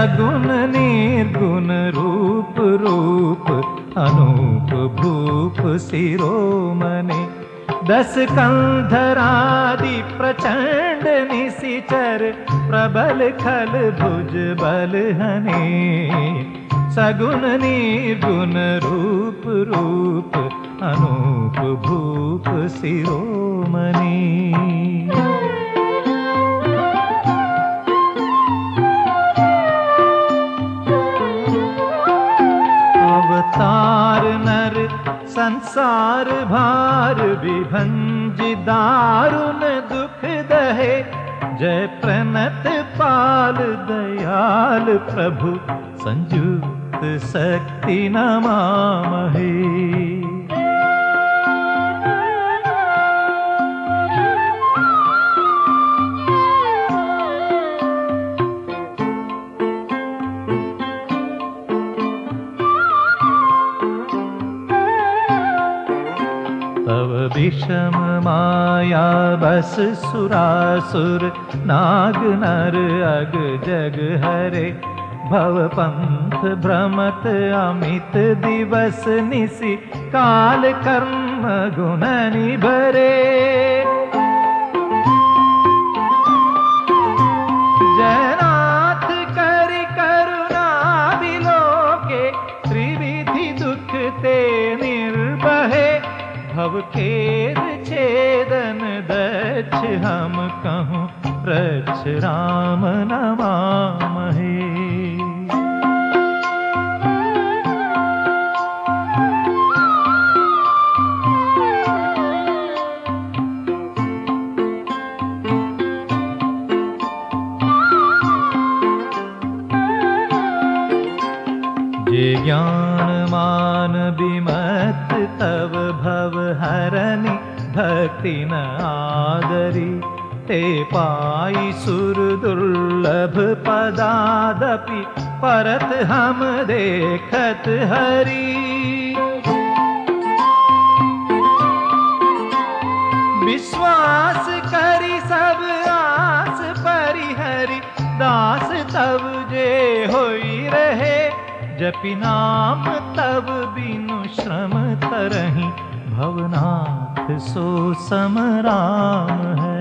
सगुण निर्गुण रूप रूप अनूप भूप सिरोमणि दस कंधरादि प्रचंड निशिचर प्रबल खल भुज बल हने। सगुण निर्गुण रूप रूप अनूप भूप सिरोमणि संसार भार विभंज दारुण दुख दहे। जय प्रणत पाल दयाल प्रभु संयुक्त शक्ति नमामहे विषम माया बस सुरासुर नाग नर अग जग हरे। भव भ्रमत अमित दिवस निसि काल कर्म गुण निभरे। जयनाथ करि करुणा विलोके त्रिविधि दुख ते भव खेद छेदन दक्ष हम कहूँ रक्ष राम नमामहे भक्ति न आदरी ते पाई सुर दुर्लभ पदादपि परत हम देखत हरी विश्वास करी सब आस परिहरि दास तब जे होई रहे जपि नाम तब बिनु श्रम तरही भवनाथ सो समराम है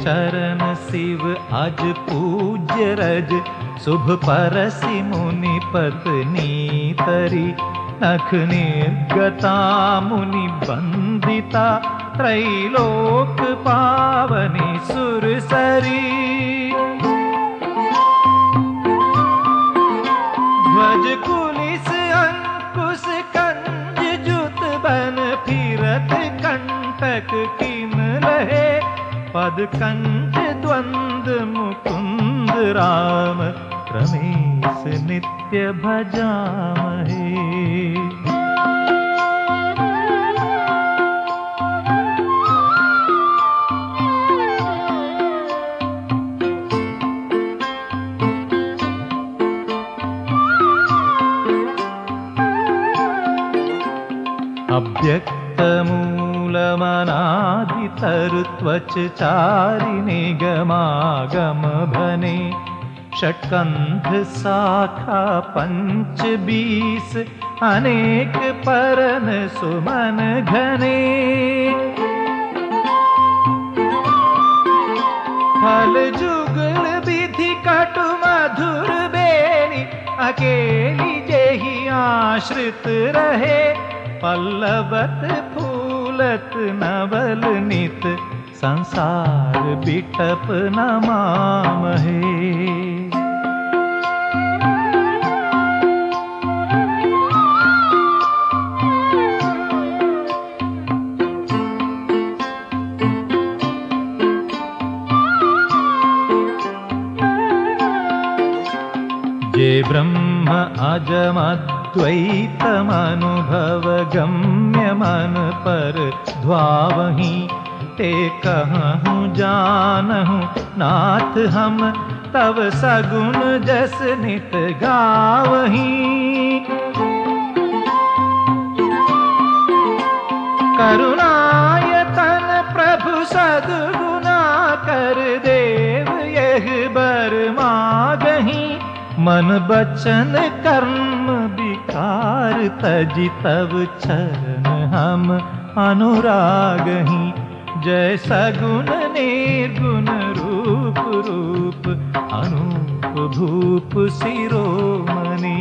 चरण शिव अज पूज्य रज शुभ परसि मुनि पत्नी तरी नख निर्गता मुनि पावनी सुरसरी। ध्वज कुलिस अंकुश कंज जुत बन फिरत कंटक किन लहे पद कंठ द्वंद मुकुंद राम रमेश नित्य भजामहे अव्यक्तमूलमनादितरुत्वच चारिणे गमागम भने षट्कन्ध शाखा पञ्च बीस अनेक परन सुमन घने फल जुगल विधि कटु मधुर बेली अकेली जेहि आश्रित रहे पल्लवत फूलत नवल नित संसार बिटप नमामहे। जे ब्रह्म अजमद्वैतमनुभव गम्य मन पर ध्वावही ते कहूँ जानहूँ नाथ हम, तव सगुन जस नित गावही। करुणायतन प्रभु सदगुना कर देव, यह बर मागही। मन बचन कर्म विकार तजि तब चरण हम अनुराग ही। जय सगुण निर्गुण रूप रूप, अनूप भूप शिरोमणि।